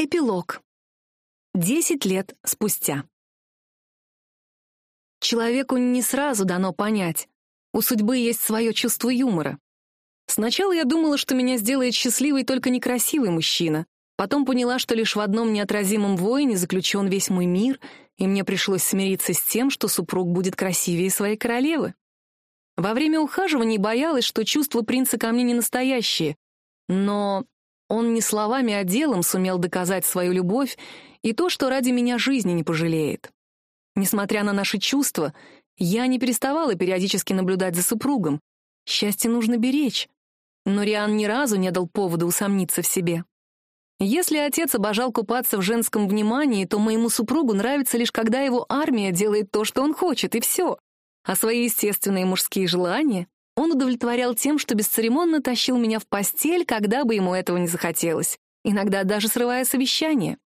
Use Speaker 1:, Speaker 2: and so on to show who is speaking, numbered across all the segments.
Speaker 1: Эпилог. Десять лет спустя. Человеку не сразу дано понять. У судьбы есть свое чувство юмора. Сначала я думала, что меня сделает счастливой только некрасивый мужчина. Потом поняла, что лишь в одном неотразимом воине заключен весь мой мир, и мне пришлось смириться с тем, что супруг будет красивее своей королевы. Во время ухаживаний боялась, что чувства принца ко мне не настоящие. Но он не словами, а делом сумел доказать свою любовь и то, что ради меня жизни не пожалеет. Несмотря на наши чувства, я не переставала периодически наблюдать за супругом. Счастье нужно беречь. Но Риан ни разу не дал повода усомниться в себе. Если отец обожал купаться в женском внимании, то моему супругу нравится лишь когда его армия делает то, что он хочет, и все. А свои естественные мужские желания он удовлетворял тем, что бесцеремонно тащил меня в постель, когда бы ему этого не захотелось, иногда даже срывая совещание.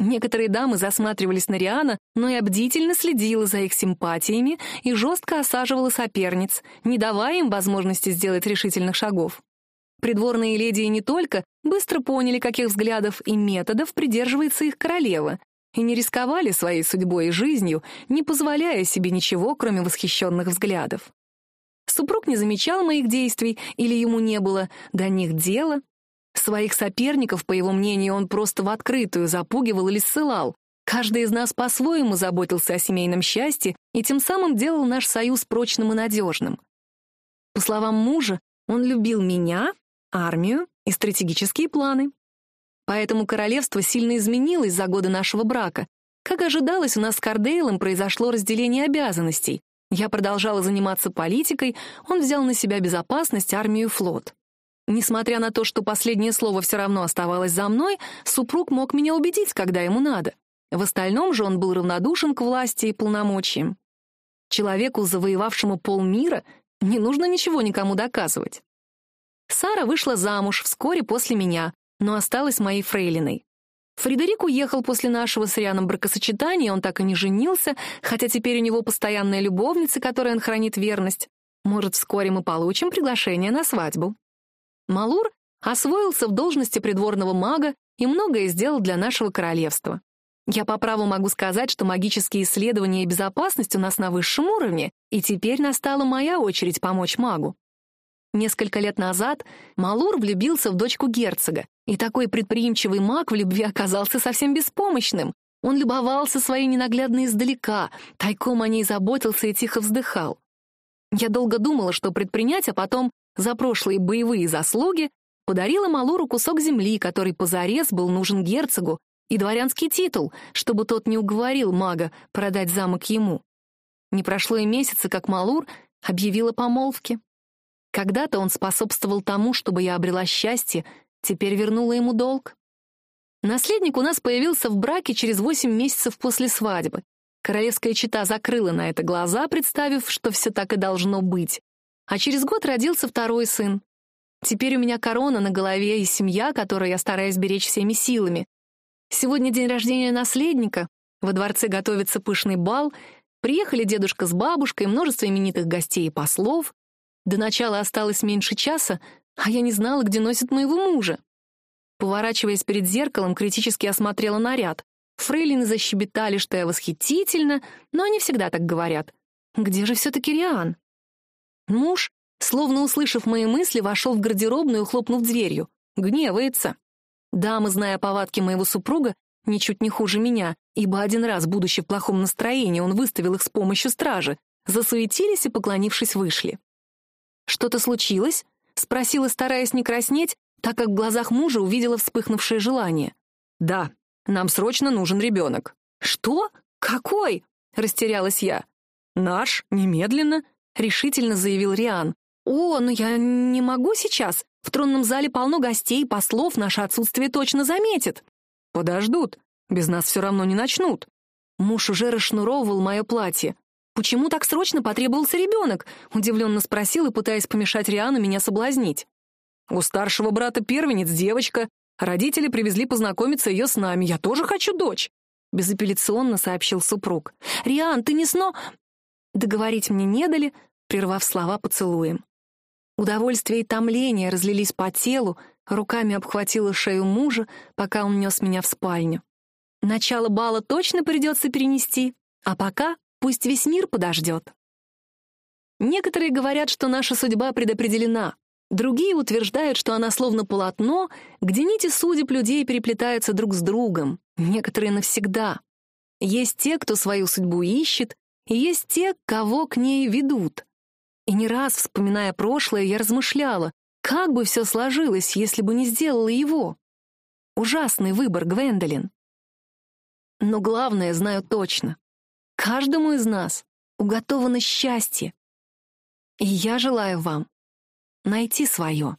Speaker 1: Некоторые дамы засматривались на Риана, но я бдительно следила за их симпатиями и жестко осаживала соперниц, не давая им возможности сделать решительных шагов. Придворные леди не только быстро поняли, каких взглядов и методов придерживается их королева, и не рисковали своей судьбой и жизнью, не позволяя себе ничего, кроме восхищенных взглядов. Супруг не замечал моих действий или ему не было до них дела. Своих соперников, по его мнению, он просто в открытую запугивал или ссылал. Каждый из нас по-своему заботился о семейном счастье и тем самым делал наш союз прочным и надежным. По словам мужа, он любил меня, армию и стратегические планы. Поэтому королевство сильно изменилось за годы нашего брака. Как ожидалось, у нас с Кардейлом произошло разделение обязанностей. Я продолжала заниматься политикой, он взял на себя безопасность, армию флот. Несмотря на то, что последнее слово все равно оставалось за мной, супруг мог меня убедить, когда ему надо. В остальном же он был равнодушен к власти и полномочиям. Человеку, завоевавшему полмира, не нужно ничего никому доказывать. Сара вышла замуж вскоре после меня, но осталась моей фрейлиной. Фредерик уехал после нашего с Рианом бракосочетания, он так и не женился, хотя теперь у него постоянная любовница, которой он хранит верность. Может, вскоре мы получим приглашение на свадьбу. Малур освоился в должности придворного мага и многое сделал для нашего королевства. Я по праву могу сказать, что магические исследования и безопасность у нас на высшем уровне, и теперь настала моя очередь помочь магу. Несколько лет назад Малур влюбился в дочку герцога, и такой предприимчивый маг в любви оказался совсем беспомощным. Он любовался своей ненаглядной издалека, тайком о ней заботился и тихо вздыхал. Я долго думала, что предпринять, а потом за прошлые боевые заслуги подарила Малуру кусок земли, который позарез был нужен герцогу, и дворянский титул, чтобы тот не уговорил мага продать замок ему. Не прошло и месяца, как Малур объявила помолвки. Когда-то он способствовал тому, чтобы я обрела счастье, теперь вернула ему долг. Наследник у нас появился в браке через восемь месяцев после свадьбы. Королевская чета закрыла на это глаза, представив, что все так и должно быть. А через год родился второй сын. Теперь у меня корона на голове и семья, которую я стараюсь беречь всеми силами. Сегодня день рождения наследника, во дворце готовится пышный бал, приехали дедушка с бабушкой, множество именитых гостей и послов. До начала осталось меньше часа, а я не знала, где носит моего мужа. Поворачиваясь перед зеркалом, критически осмотрела наряд. Фрейлины защебетали, что я восхитительна, но они всегда так говорят. Где же все-таки Риан? Муж, словно услышав мои мысли, вошел в гардеробную, хлопнув дверью. Гневается. Дамы, зная повадки моего супруга, ничуть не хуже меня, ибо один раз, будучи в плохом настроении, он выставил их с помощью стражи, засуетились и, поклонившись, вышли. «Что-то случилось?» — спросила, стараясь не краснеть, так как в глазах мужа увидела вспыхнувшее желание. «Да, нам срочно нужен ребенок». «Что? Какой?» — растерялась я. «Наш, немедленно», — решительно заявил Риан. «О, ну я не могу сейчас. В тронном зале полно гостей, послов, наше отсутствие точно заметят». «Подождут. Без нас все равно не начнут». Муж уже расшнуровывал мое платье. «Почему так срочно потребовался ребенок?» — удивленно спросил и пытаясь помешать Риану меня соблазнить. «У старшего брата первенец девочка. Родители привезли познакомиться ее с нами. Я тоже хочу дочь», — безапелляционно сообщил супруг. «Риан, ты не сно...» Договорить мне не дали, прервав слова поцелуем. Удовольствие и томление разлились по телу, руками обхватила шею мужа, пока он нес меня в спальню. Начало бала точно придется перенести, а пока пусть весь мир подождет. Некоторые говорят, что наша судьба предопределена. Другие утверждают, что она словно полотно, где нити судеб людей переплетаются друг с другом, некоторые навсегда. Есть те, кто свою судьбу ищет, и есть те, кого к ней ведут. И не раз, вспоминая прошлое, я размышляла, как бы все сложилось, если бы не сделала его. Ужасный выбор, Гвендолин. Но главное знаю точно. Каждому из нас уготовано счастье. И я желаю вам найти свое.